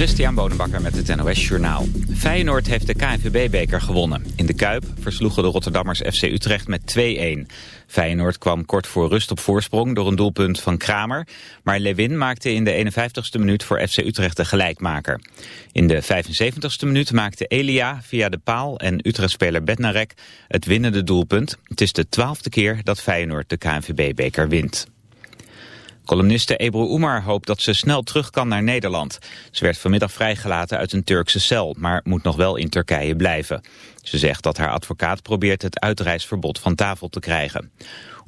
Christian Bonenbakker met het NOS Journaal. Feyenoord heeft de KNVB-beker gewonnen. In de Kuip versloegen de Rotterdammers FC Utrecht met 2-1. Feyenoord kwam kort voor rust op voorsprong door een doelpunt van Kramer. Maar Lewin maakte in de 51ste minuut voor FC Utrecht de gelijkmaker. In de 75ste minuut maakte Elia via de paal en Utrechtspeler Bednarek het winnende doelpunt. Het is de twaalfde keer dat Feyenoord de KNVB-beker wint. Columniste Ebru Umar hoopt dat ze snel terug kan naar Nederland. Ze werd vanmiddag vrijgelaten uit een Turkse cel, maar moet nog wel in Turkije blijven. Ze zegt dat haar advocaat probeert het uitreisverbod van tafel te krijgen.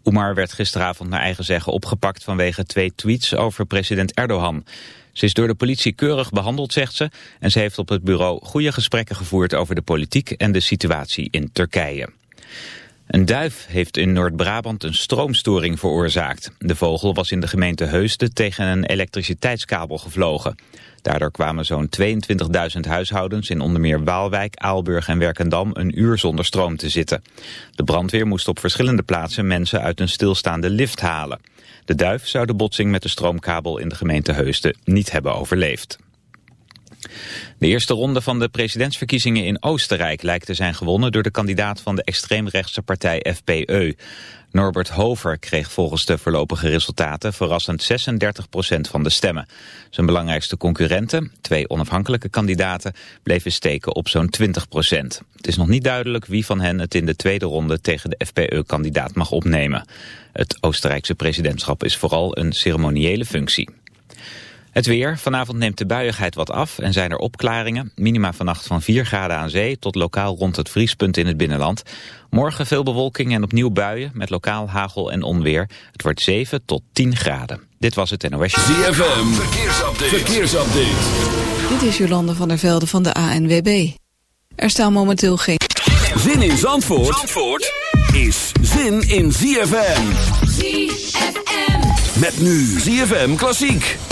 Umar werd gisteravond naar eigen zeggen opgepakt vanwege twee tweets over president Erdogan. Ze is door de politie keurig behandeld, zegt ze, en ze heeft op het bureau goede gesprekken gevoerd over de politiek en de situatie in Turkije. Een duif heeft in Noord-Brabant een stroomstoring veroorzaakt. De vogel was in de gemeente Heusden tegen een elektriciteitskabel gevlogen. Daardoor kwamen zo'n 22.000 huishoudens in onder meer Waalwijk, Aalburg en Werkendam een uur zonder stroom te zitten. De brandweer moest op verschillende plaatsen mensen uit een stilstaande lift halen. De duif zou de botsing met de stroomkabel in de gemeente Heusden niet hebben overleefd. De eerste ronde van de presidentsverkiezingen in Oostenrijk lijkt te zijn gewonnen door de kandidaat van de extreemrechtse partij FPE. Norbert Hover kreeg volgens de voorlopige resultaten verrassend 36% van de stemmen. Zijn belangrijkste concurrenten, twee onafhankelijke kandidaten, bleven steken op zo'n 20% Het is nog niet duidelijk wie van hen het in de tweede ronde tegen de FPE-kandidaat mag opnemen. Het Oostenrijkse presidentschap is vooral een ceremoniële functie. Het weer. Vanavond neemt de buiigheid wat af en zijn er opklaringen. Minima vannacht van 4 graden aan zee tot lokaal rond het vriespunt in het binnenland. Morgen veel bewolking en opnieuw buien met lokaal hagel en onweer. Het wordt 7 tot 10 graden. Dit was het NOS. ZFM. Verkeersupdate. Verkeersupdate. Dit is Jolande van der Velde van de ANWB. Er staan momenteel geen... Zin in Zandvoort, Zandvoort is zin in ZFM. ZFM. Met nu ZFM Klassiek.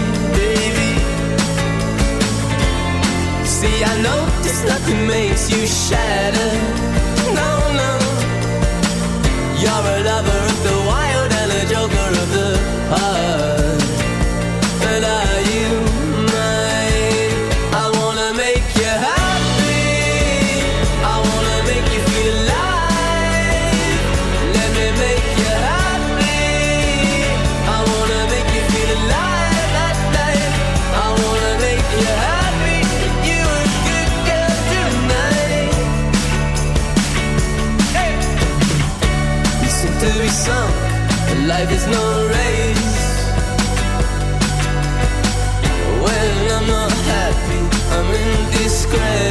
See, I know this nothing makes you shatter No, no. you're a lover of the wild and a joker of the heart. Disgrace.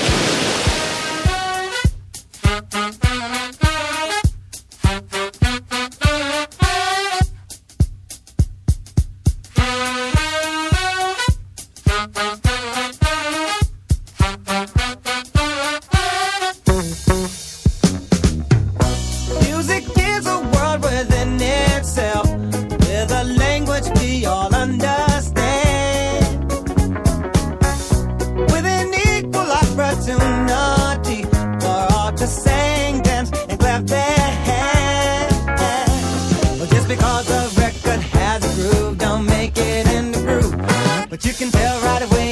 can tell right away.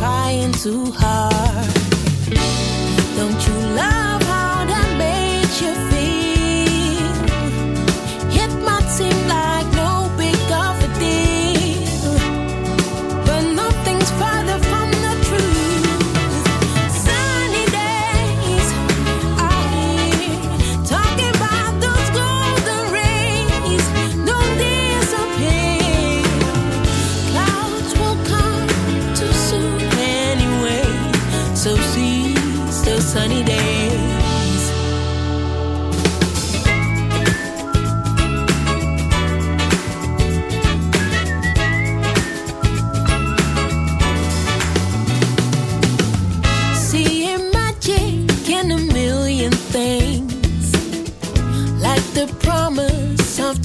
trying too hard.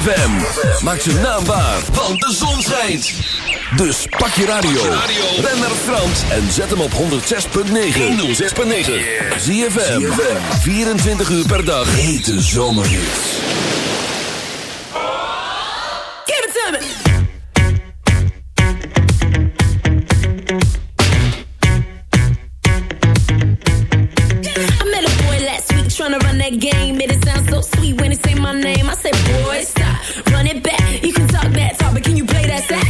ZFM. Maak ze naambaar, want de zon schijnt. Dus pak je radio. Ben naar Frans en zet hem op 106.9. 106.9. ZFM. 24 uur per dag. Hete zomerhits. Give it last week Trying to run that game, it sounds so sweet when he say my name. I said. That's.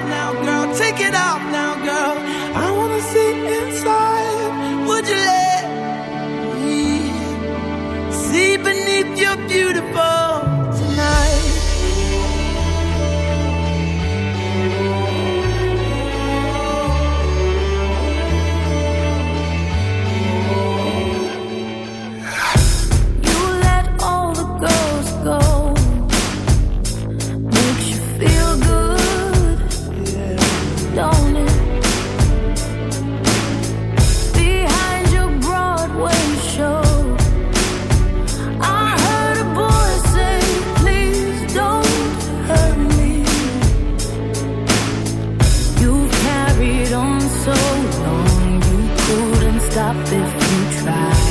if you try.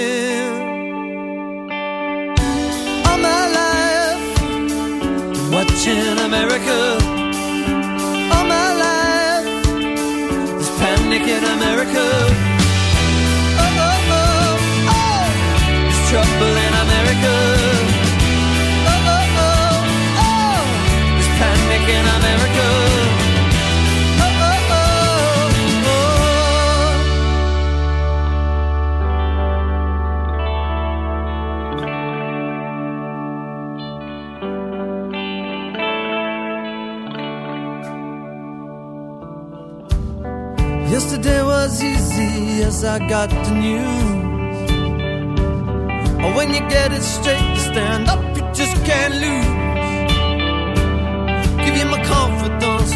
Yesterday was easy as I got the news. When you get it straight, you stand up, you just can't lose. Give you my confidence,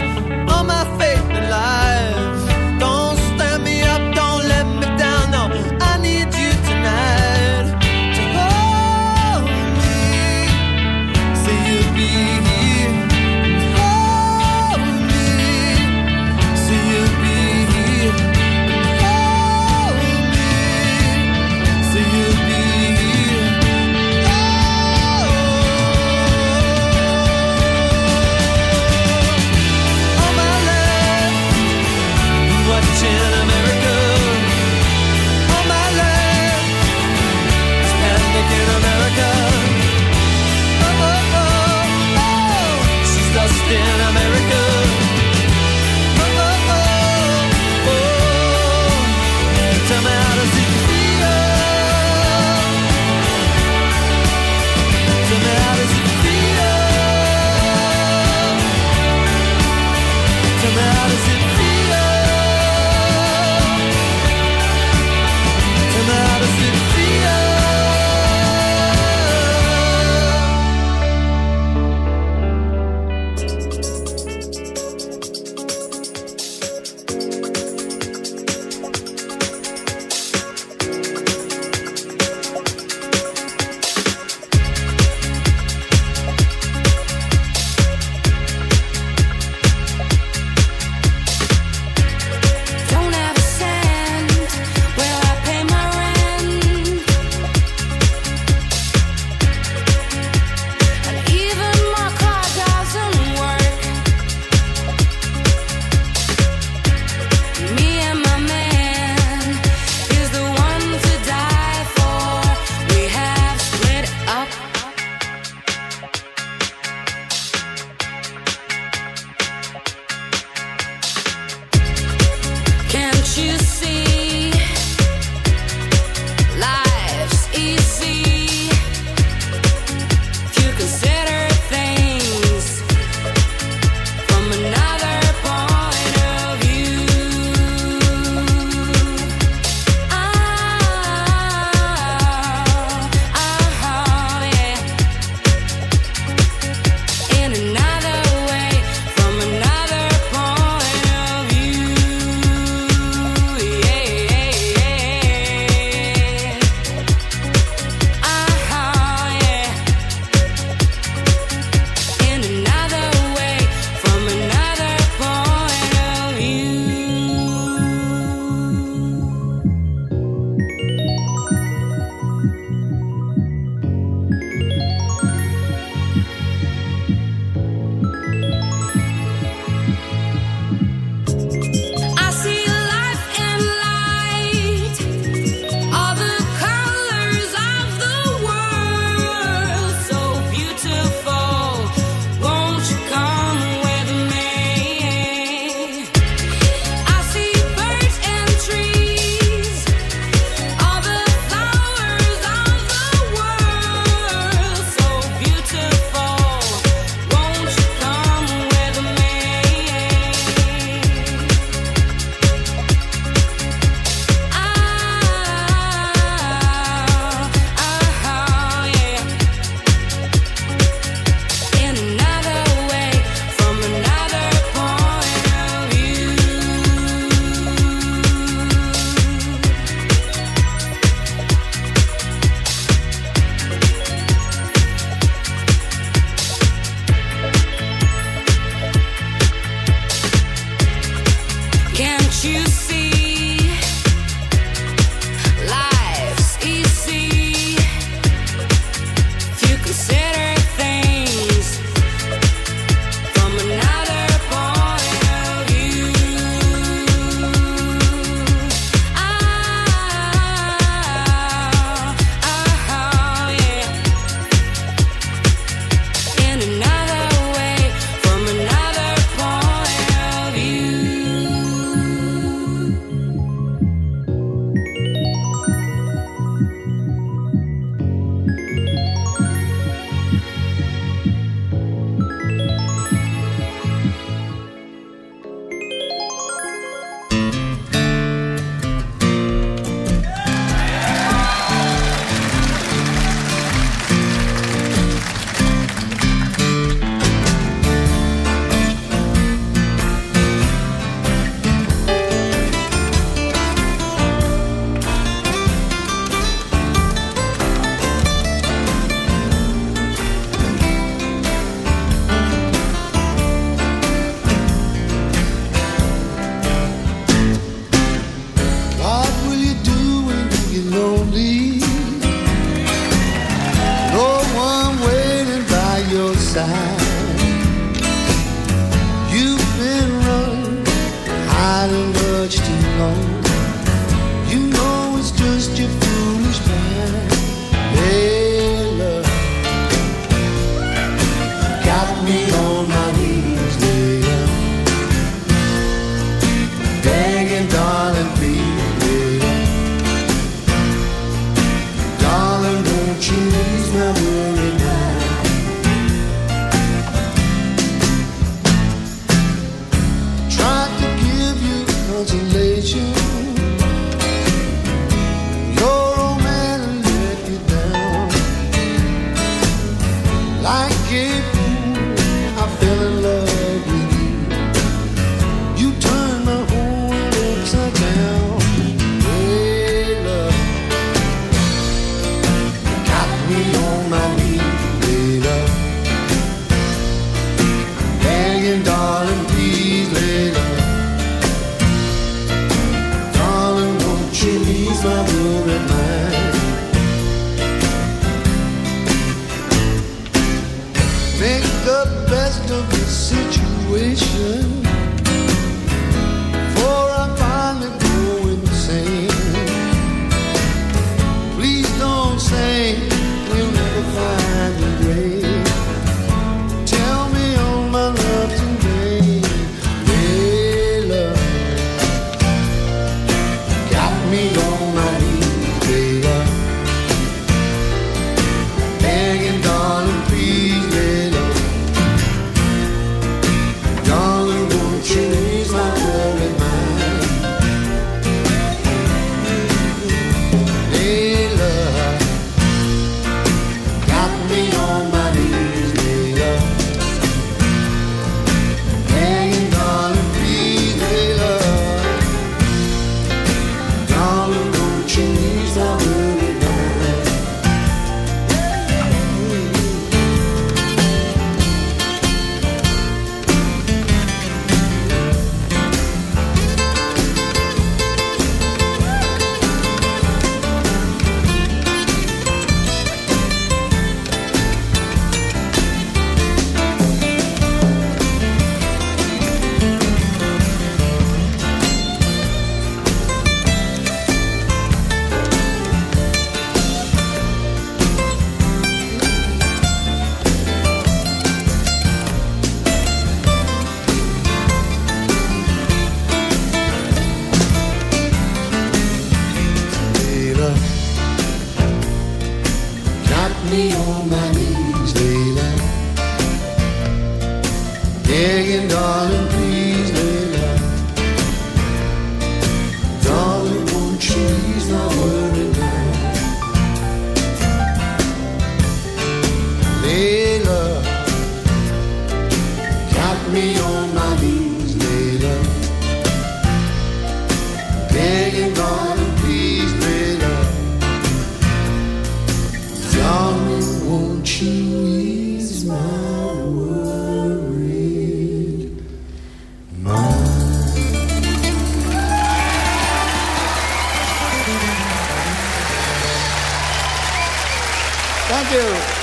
you.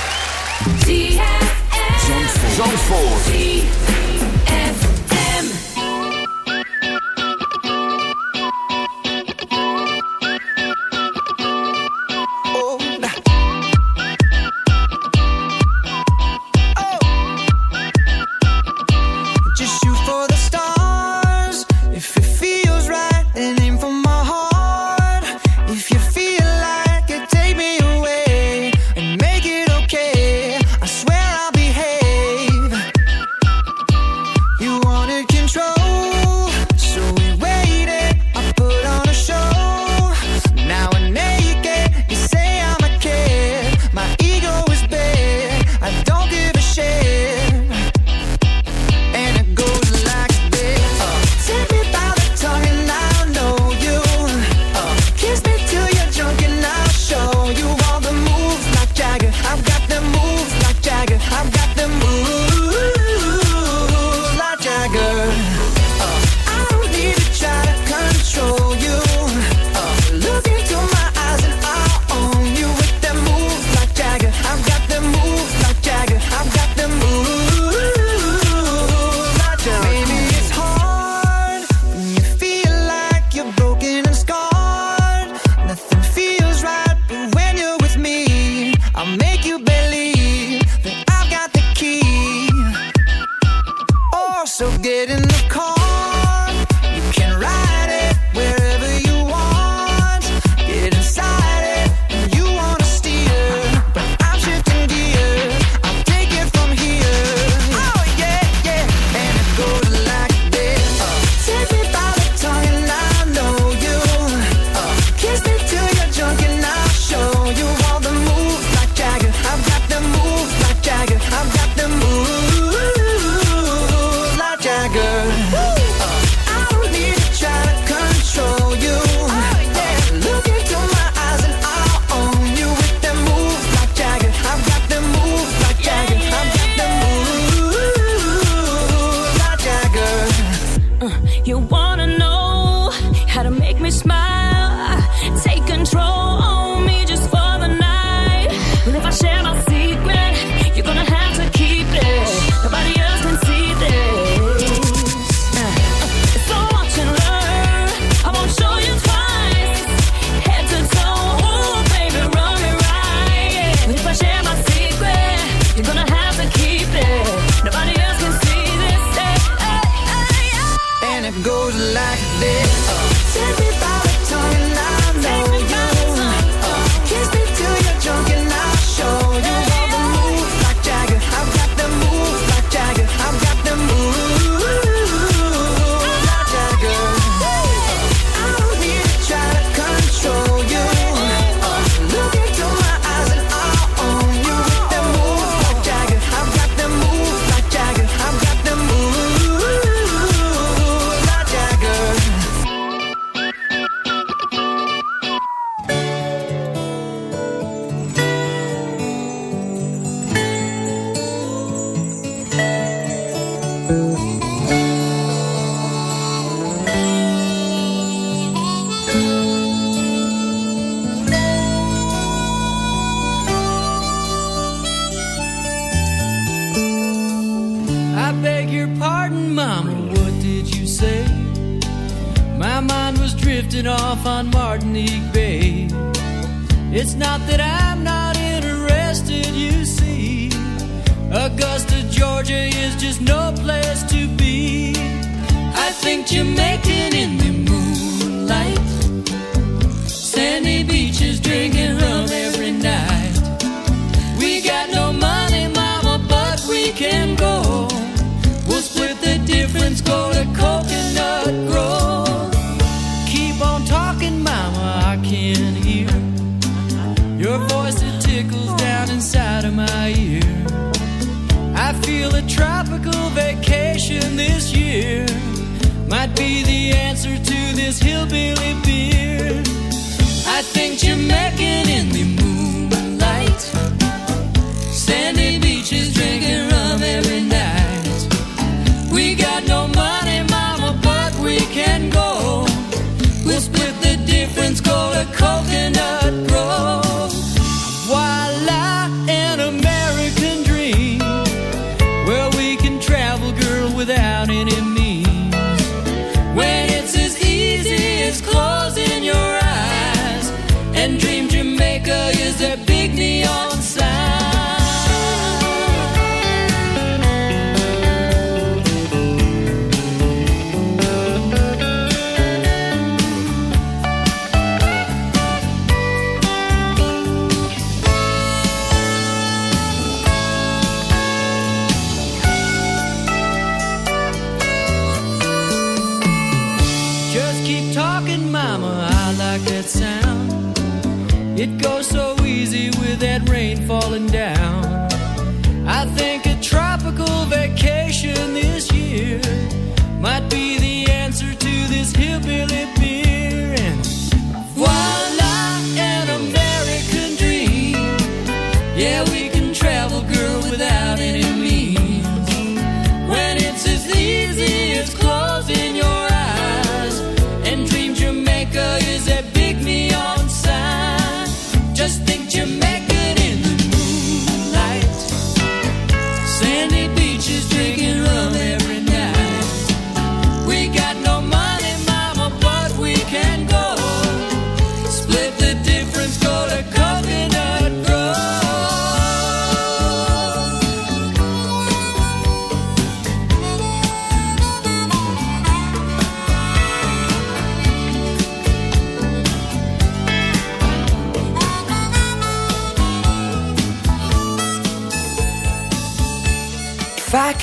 Zandvoort.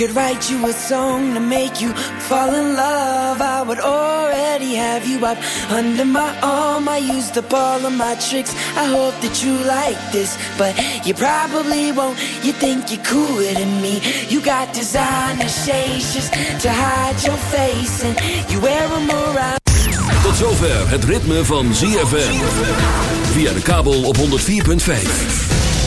Could write you a song to make you fall in love, I would already have you up under my arm. I used up all of my tricks. I hope that you like this, but you probably won't. You think you're cooler than me. You got designer shades just to hide your face, and you wear them around. Tot zover het ritme van ZFM. Via de kabel op 104.5.